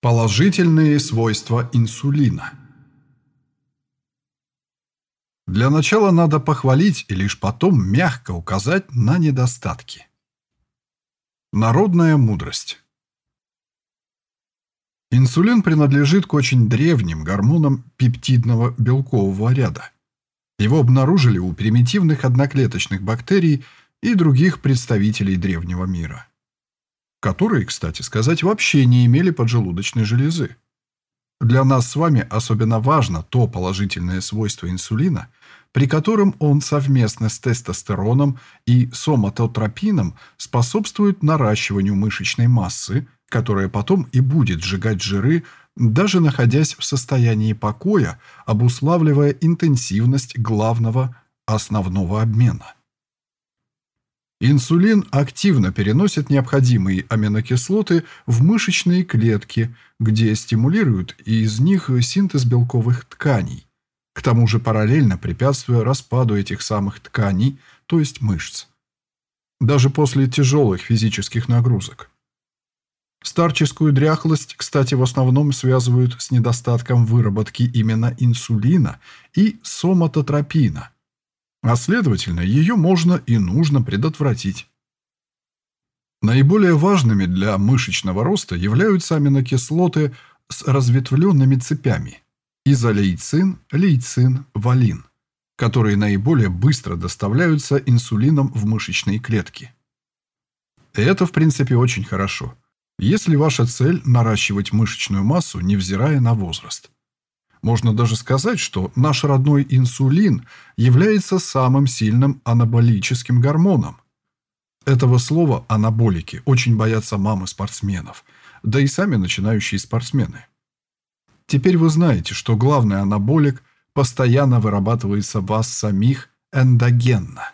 Положительные свойства инсулина. Для начала надо похвалить и лишь потом мягко указать на недостатки. Народная мудрость. Инсулин принадлежит к очень древним гормонам пептидного белкового ряда. Его обнаружили у примитивных одноклеточных бактерий и других представителей древнего мира которые, кстати сказать, вообще не имели поджелудочной железы. Для нас с вами особенно важно то положительное свойство инсулина, при котором он совместно с тестостероном и соматотропином способствует наращиванию мышечной массы, которая потом и будет сжигать жиры, даже находясь в состоянии покоя, обуславливая интенсивность главного основного обмена. Инсулин активно переносит необходимые аминокислоты в мышечные клетки, где стимулирует из них синтез белковых тканей, к тому же параллельно препятствуя распаду этих самых тканей, то есть мышц. Даже после тяжелых физических нагрузок. Старческую дряхлость, кстати, в основном связывают с недостатком выработки именно инсулина и соматотропина – а следовательно, ее можно и нужно предотвратить. Наиболее важными для мышечного роста являются аминокислоты с разветвленными цепями – изолейцин, лейцин, валин, которые наиболее быстро доставляются инсулином в мышечные клетки. Это, в принципе, очень хорошо, если ваша цель – наращивать мышечную массу, невзирая на возраст – можно даже сказать, что наш родной инсулин является самым сильным анаболическим гормоном. Этого слова «анаболики» очень боятся мамы спортсменов, да и сами начинающие спортсмены. Теперь вы знаете, что главный анаболик постоянно вырабатывается вас самих эндогенно.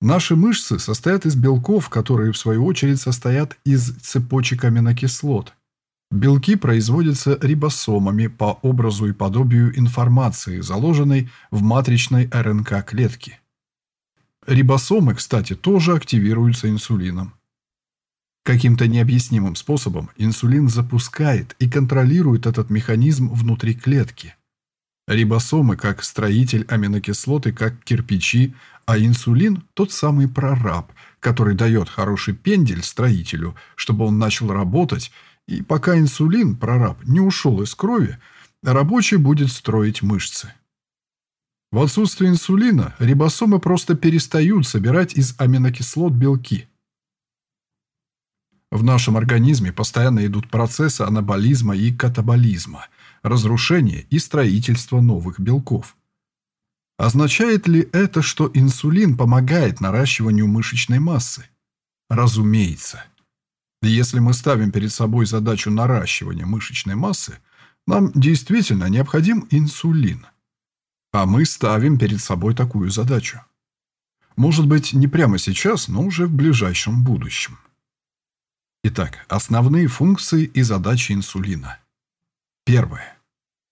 Наши мышцы состоят из белков, которые в свою очередь состоят из цепочек аминокислот – Белки производятся рибосомами по образу и подобию информации, заложенной в матричной РНК клетки. Рибосомы, кстати, тоже активируются инсулином. Каким-то необъяснимым способом инсулин запускает и контролирует этот механизм внутри клетки. Рибосомы как строитель аминокислоты, как кирпичи, а инсулин – тот самый прораб, который дает хороший пендель строителю, чтобы он начал работать – и пока инсулин, прораб, не ушел из крови, рабочий будет строить мышцы. В отсутствие инсулина рибосомы просто перестают собирать из аминокислот белки. В нашем организме постоянно идут процессы анаболизма и катаболизма, разрушения и строительства новых белков. Означает ли это, что инсулин помогает наращиванию мышечной массы? Разумеется. Если мы ставим перед собой задачу наращивания мышечной массы, нам действительно необходим инсулин. А мы ставим перед собой такую задачу. Может быть, не прямо сейчас, но уже в ближайшем будущем. Итак, основные функции и задачи инсулина. Первое.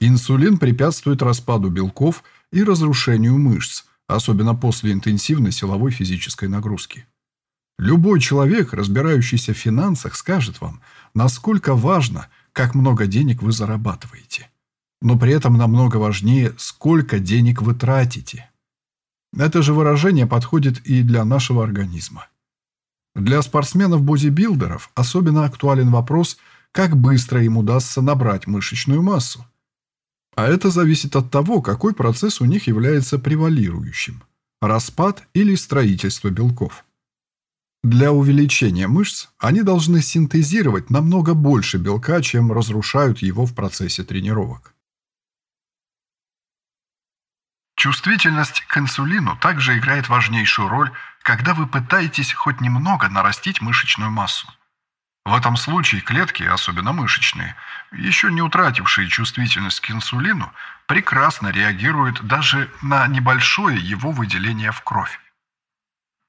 Инсулин препятствует распаду белков и разрушению мышц, особенно после интенсивной силовой физической нагрузки. Любой человек, разбирающийся в финансах, скажет вам, насколько важно, как много денег вы зарабатываете. Но при этом намного важнее, сколько денег вы тратите. Это же выражение подходит и для нашего организма. Для спортсменов-бодибилдеров особенно актуален вопрос, как быстро им удастся набрать мышечную массу. А это зависит от того, какой процесс у них является превалирующим – распад или строительство белков. Для увеличения мышц они должны синтезировать намного больше белка, чем разрушают его в процессе тренировок. Чувствительность к инсулину также играет важнейшую роль, когда вы пытаетесь хоть немного нарастить мышечную массу. В этом случае клетки, особенно мышечные, еще не утратившие чувствительность к инсулину, прекрасно реагируют даже на небольшое его выделение в кровь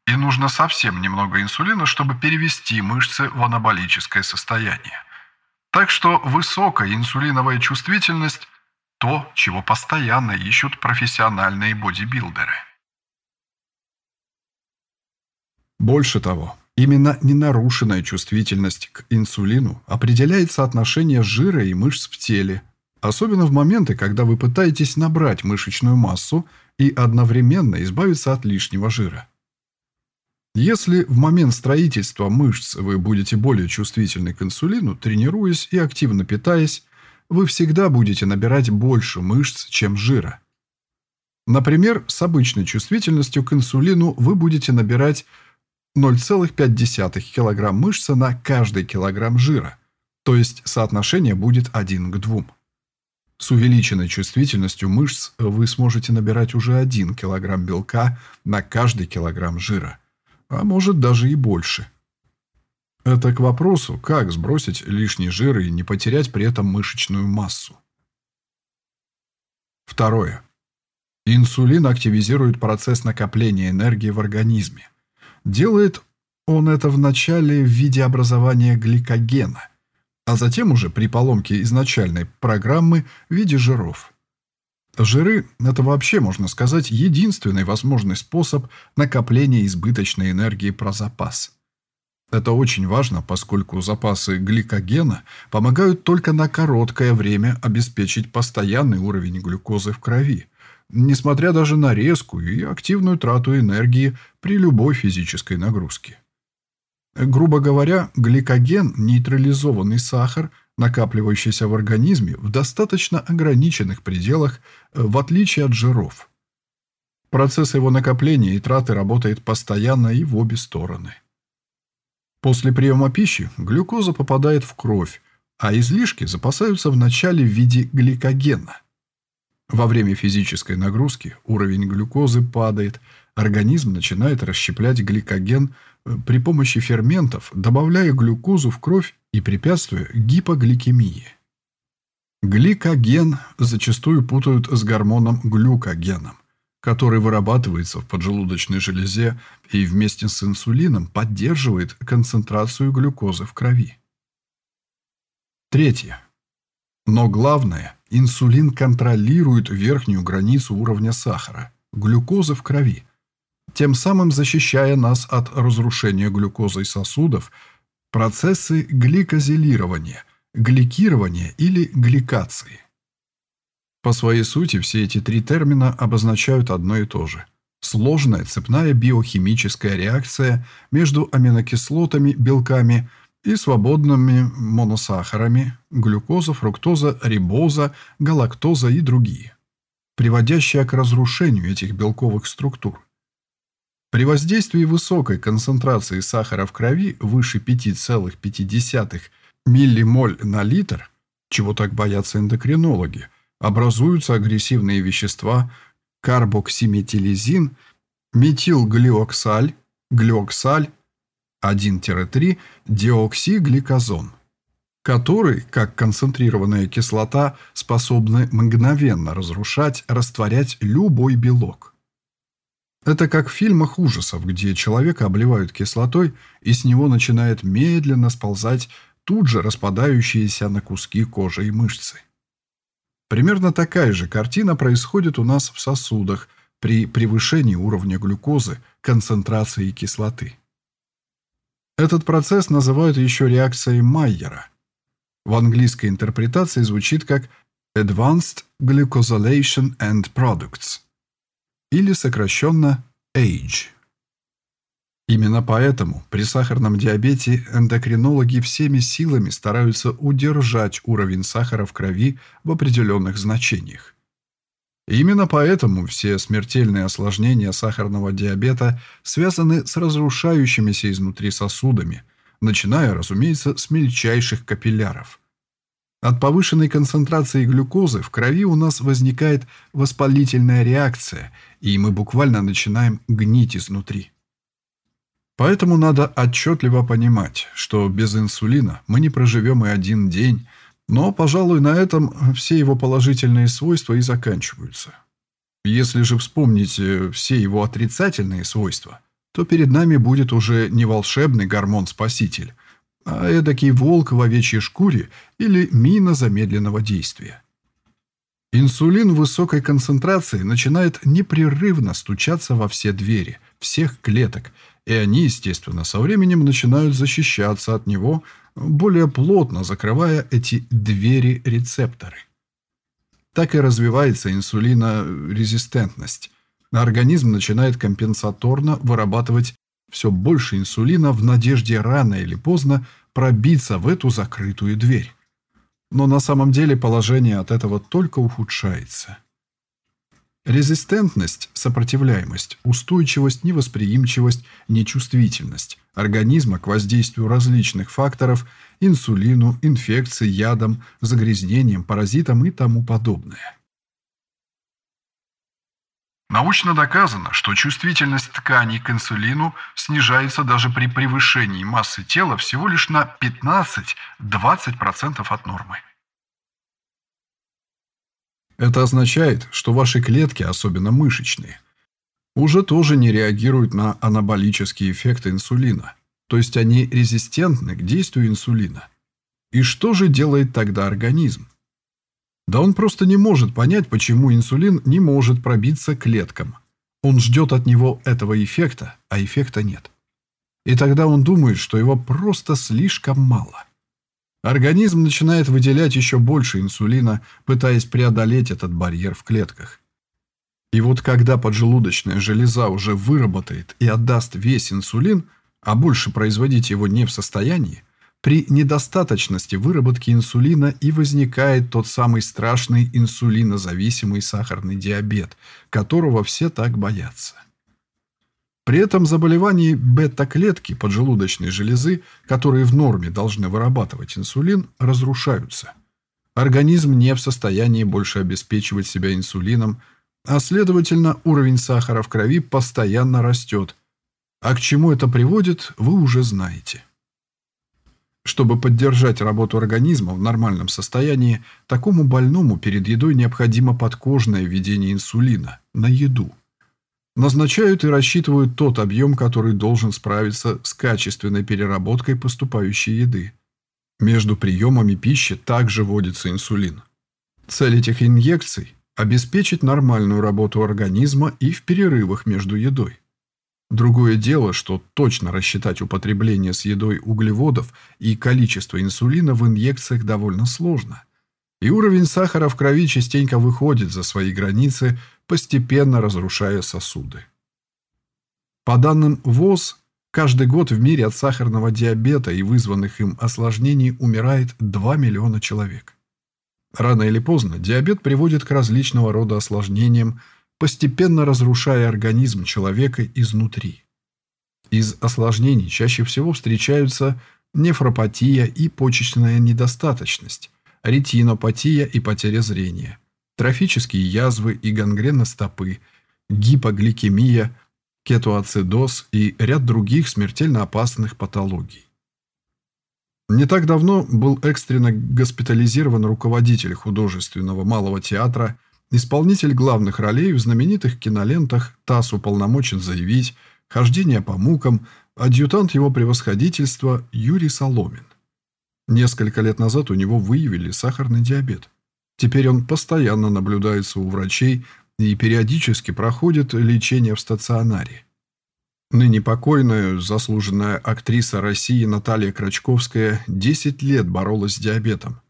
и нужно совсем немного инсулина, чтобы перевести мышцы в анаболическое состояние. Так что высокая инсулиновая чувствительность – то, чего постоянно ищут профессиональные бодибилдеры. Больше того, Именно ненарушенная чувствительность к инсулину определяет соотношение жира и мышц в теле, особенно в моменты, когда вы пытаетесь набрать мышечную массу и одновременно избавиться от лишнего жира. Если в момент строительства мышц вы будете более чувствительны к инсулину, тренируясь и активно питаясь, вы всегда будете набирать больше мышц, чем жира. Например, с обычной чувствительностью к инсулину вы будете набирать 0,5 кг мышцы на каждый килограмм жира, то есть соотношение будет 1 к 2. С увеличенной чувствительностью мышц вы сможете набирать уже 1 кг белка на каждый килограмм жира, а может даже и больше. Это к вопросу, как сбросить лишний жир и не потерять при этом мышечную массу. Второе. Инсулин активизирует процесс накопления энергии в организме. Делает он это вначале в виде образования гликогена, а затем уже при поломке изначальной программы в виде жиров. Жиры – это вообще, можно сказать, единственный возможный способ накопления избыточной энергии про запас. Это очень важно, поскольку запасы гликогена помогают только на короткое время обеспечить постоянный уровень глюкозы в крови, несмотря даже на резкую и активную трату энергии при любой физической нагрузке. Грубо говоря, гликоген – нейтрализованный сахар, накапливающийся в организме в достаточно ограниченных пределах, в отличие от жиров. Процесс его накопления и траты работает постоянно и в обе стороны. После приема пищи глюкоза попадает в кровь, а излишки запасаются вначале в виде гликогена – во время физической нагрузки уровень глюкозы падает, организм начинает расщеплять гликоген э, при помощи ферментов, добавляя глюкозу в кровь и препятствуя гипогликемии. Гликоген зачастую путают с гормоном глюкогеном, который вырабатывается в поджелудочной железе и вместе с инсулином поддерживает концентрацию глюкозы в крови. Третье. Но главное, инсулин контролирует верхнюю границу уровня сахара, глюкозы в крови, тем самым защищая нас от разрушения глюкозой сосудов, процессы гликозилирования, гликирования или гликации. По своей сути все эти три термина обозначают одно и то же. Сложная цепная биохимическая реакция между аминокислотами, белками – и свободными моносахарами – глюкоза, фруктоза, рибоза, галактоза и другие, приводящие к разрушению этих белковых структур. При воздействии высокой концентрации сахара в крови выше 5,5 миллимоль на литр, чего так боятся эндокринологи, образуются агрессивные вещества карбоксиметилизин, метилглиоксаль, глиоксаль 1-3 диоксигликозон, который, как концентрированная кислота, способны мгновенно разрушать, растворять любой белок. Это как в фильмах ужасов, где человека обливают кислотой, и с него начинает медленно сползать тут же распадающиеся на куски кожи и мышцы. Примерно такая же картина происходит у нас в сосудах при превышении уровня глюкозы, концентрации кислоты. Этот процесс называют еще реакцией Майера. В английской интерпретации звучит как Advanced Glucosylation and Products или сокращенно AGE. Именно поэтому при сахарном диабете эндокринологи всеми силами стараются удержать уровень сахара в крови в определенных значениях. Именно поэтому все смертельные осложнения сахарного диабета связаны с разрушающимися изнутри сосудами, начиная, разумеется, с мельчайших капилляров. От повышенной концентрации глюкозы в крови у нас возникает воспалительная реакция, и мы буквально начинаем гнить изнутри. Поэтому надо отчетливо понимать, что без инсулина мы не проживем и один день – но, пожалуй, на этом все его положительные свойства и заканчиваются. Если же вспомнить э, все его отрицательные свойства, то перед нами будет уже не волшебный гормон-спаситель, а эдакий волк в овечьей шкуре или мина замедленного действия. Инсулин высокой концентрации начинает непрерывно стучаться во все двери, всех клеток, и они, естественно, со временем начинают защищаться от него, более плотно закрывая эти двери-рецепторы. Так и развивается инсулинорезистентность. Организм начинает компенсаторно вырабатывать все больше инсулина в надежде рано или поздно пробиться в эту закрытую дверь. Но на самом деле положение от этого только ухудшается. Резистентность, сопротивляемость, устойчивость, невосприимчивость, нечувствительность организма к воздействию различных факторов, инсулину, инфекции, ядам, загрязнениям, паразитам и тому подобное. Научно доказано, что чувствительность тканей к инсулину снижается даже при превышении массы тела всего лишь на 15-20% от нормы. Это означает, что ваши клетки, особенно мышечные, уже тоже не реагируют на анаболические эффекты инсулина, то есть они резистентны к действию инсулина. И что же делает тогда организм? Да он просто не может понять, почему инсулин не может пробиться клеткам. Он ждет от него этого эффекта, а эффекта нет. И тогда он думает, что его просто слишком мало. Организм начинает выделять еще больше инсулина, пытаясь преодолеть этот барьер в клетках. И вот когда поджелудочная железа уже выработает и отдаст весь инсулин, а больше производить его не в состоянии, при недостаточности выработки инсулина и возникает тот самый страшный инсулинозависимый сахарный диабет, которого все так боятся. При этом заболевании бета-клетки поджелудочной железы, которые в норме должны вырабатывать инсулин, разрушаются. Организм не в состоянии больше обеспечивать себя инсулином, а следовательно уровень сахара в крови постоянно растет. А к чему это приводит, вы уже знаете. Чтобы поддержать работу организма в нормальном состоянии, такому больному перед едой необходимо подкожное введение инсулина на еду – Назначают и рассчитывают тот объем, который должен справиться с качественной переработкой поступающей еды. Между приемами пищи также вводится инсулин. Цель этих инъекций – обеспечить нормальную работу организма и в перерывах между едой. Другое дело, что точно рассчитать употребление с едой углеводов и количество инсулина в инъекциях довольно сложно. И уровень сахара в крови частенько выходит за свои границы, постепенно разрушая сосуды. По данным ВОЗ, каждый год в мире от сахарного диабета и вызванных им осложнений умирает 2 миллиона человек. Рано или поздно диабет приводит к различного рода осложнениям, постепенно разрушая организм человека изнутри. Из осложнений чаще всего встречаются нефропатия и почечная недостаточность, ретинопатия и потеря зрения, трофические язвы и гангрена стопы, гипогликемия, кетоацидоз и ряд других смертельно опасных патологий. Не так давно был экстренно госпитализирован руководитель художественного малого театра, исполнитель главных ролей в знаменитых кинолентах «ТАСС уполномочен заявить», «Хождение по мукам», адъютант его превосходительства Юрий Соломин. Несколько лет назад у него выявили сахарный диабет. Теперь он постоянно наблюдается у врачей и периодически проходит лечение в стационаре. Ныне покойная, заслуженная актриса России Наталья Крачковская 10 лет боролась с диабетом.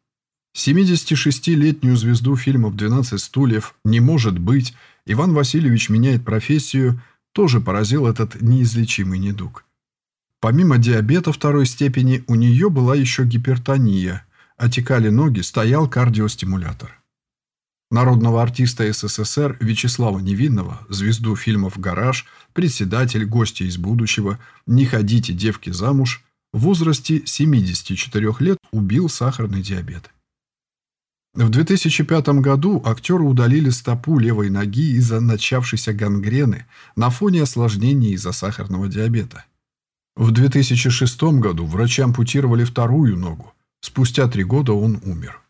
76-летнюю звезду фильмов «12 стульев» «Не может быть» Иван Васильевич меняет профессию, тоже поразил этот неизлечимый недуг. Помимо диабета второй степени, у нее была еще гипертония, отекали ноги, стоял кардиостимулятор. Народного артиста СССР Вячеслава Невинного, звезду фильмов «Гараж», председатель, гости из будущего, «Не ходите, девки, замуж», в возрасте 74 лет убил сахарный диабет. В 2005 году актеру удалили стопу левой ноги из-за начавшейся гангрены на фоне осложнений из-за сахарного диабета. В 2006 году врачи ампутировали вторую ногу, Спустя три года он умер.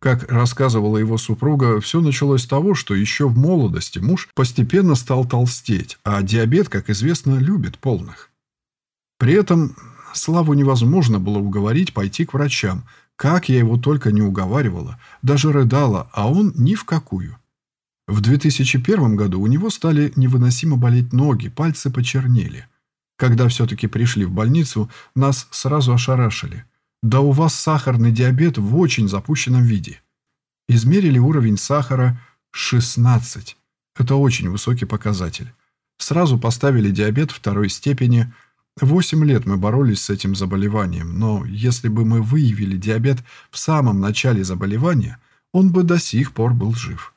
Как рассказывала его супруга, все началось с того, что еще в молодости муж постепенно стал толстеть, а диабет, как известно, любит полных. При этом Славу невозможно было уговорить пойти к врачам. Как я его только не уговаривала, даже рыдала, а он ни в какую. В 2001 году у него стали невыносимо болеть ноги, пальцы почернели. Когда все-таки пришли в больницу, нас сразу ошарашили. Да у вас сахарный диабет в очень запущенном виде. Измерили уровень сахара 16. Это очень высокий показатель. Сразу поставили диабет второй степени. Восемь лет мы боролись с этим заболеванием, но если бы мы выявили диабет в самом начале заболевания, он бы до сих пор был жив.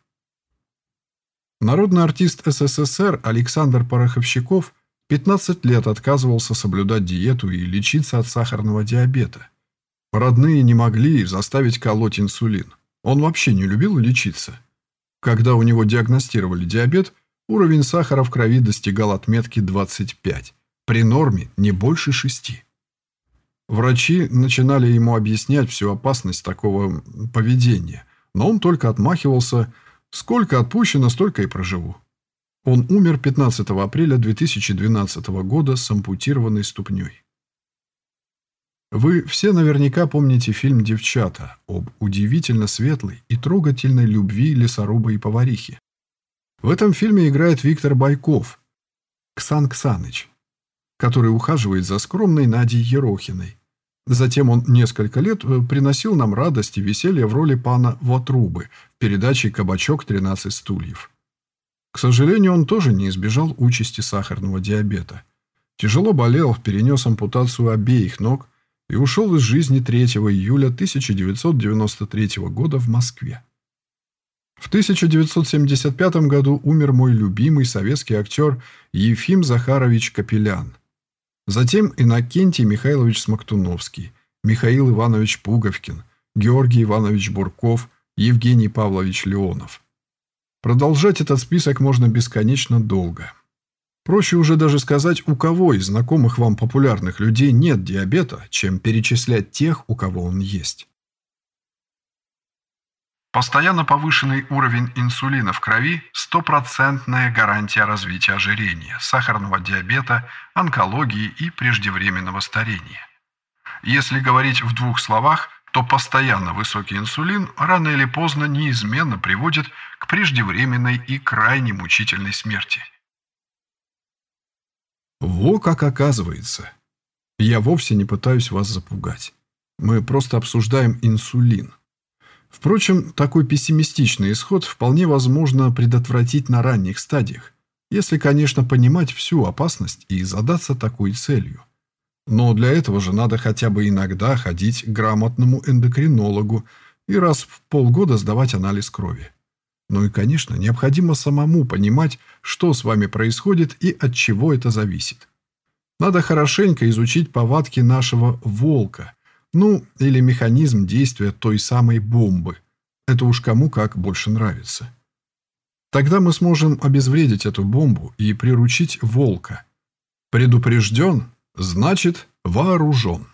Народный артист СССР Александр Пороховщиков 15 лет отказывался соблюдать диету и лечиться от сахарного диабета. Родные не могли заставить колоть инсулин. Он вообще не любил лечиться. Когда у него диагностировали диабет, уровень сахара в крови достигал отметки 25, при норме не больше 6. Врачи начинали ему объяснять всю опасность такого поведения, но он только отмахивался «сколько отпущено, столько и проживу». Он умер 15 апреля 2012 года с ампутированной ступней. Вы все наверняка помните фильм «Девчата» об удивительно светлой и трогательной любви лесоруба и поварихи. В этом фильме играет Виктор Байков, Ксан Ксаныч, который ухаживает за скромной Надей Ерохиной. Затем он несколько лет э, приносил нам радость и веселье в роли пана Вотрубы в передаче «Кабачок 13 стульев». К сожалению, он тоже не избежал участи сахарного диабета. Тяжело болел, перенес ампутацию обеих ног, и ушел из жизни 3 июля 1993 года в Москве. В 1975 году умер мой любимый советский актер Ефим Захарович Капелян. Затем Иннокентий Михайлович Смоктуновский, Михаил Иванович Пуговкин, Георгий Иванович Бурков, Евгений Павлович Леонов. Продолжать этот список можно бесконечно долго. Проще уже даже сказать, у кого из знакомых вам популярных людей нет диабета, чем перечислять тех, у кого он есть. Постоянно повышенный уровень инсулина в крови – стопроцентная гарантия развития ожирения, сахарного диабета, онкологии и преждевременного старения. Если говорить в двух словах, то постоянно высокий инсулин рано или поздно неизменно приводит к преждевременной и крайне мучительной смерти. Во как оказывается. Я вовсе не пытаюсь вас запугать. Мы просто обсуждаем инсулин. Впрочем, такой пессимистичный исход вполне возможно предотвратить на ранних стадиях, если, конечно, понимать всю опасность и задаться такой целью. Но для этого же надо хотя бы иногда ходить к грамотному эндокринологу и раз в полгода сдавать анализ крови. Ну и, конечно, необходимо самому понимать, что с вами происходит и от чего это зависит. Надо хорошенько изучить повадки нашего волка, ну, или механизм действия той самой бомбы. Это уж кому как больше нравится. Тогда мы сможем обезвредить эту бомбу и приручить волка. Предупрежден, значит вооружен.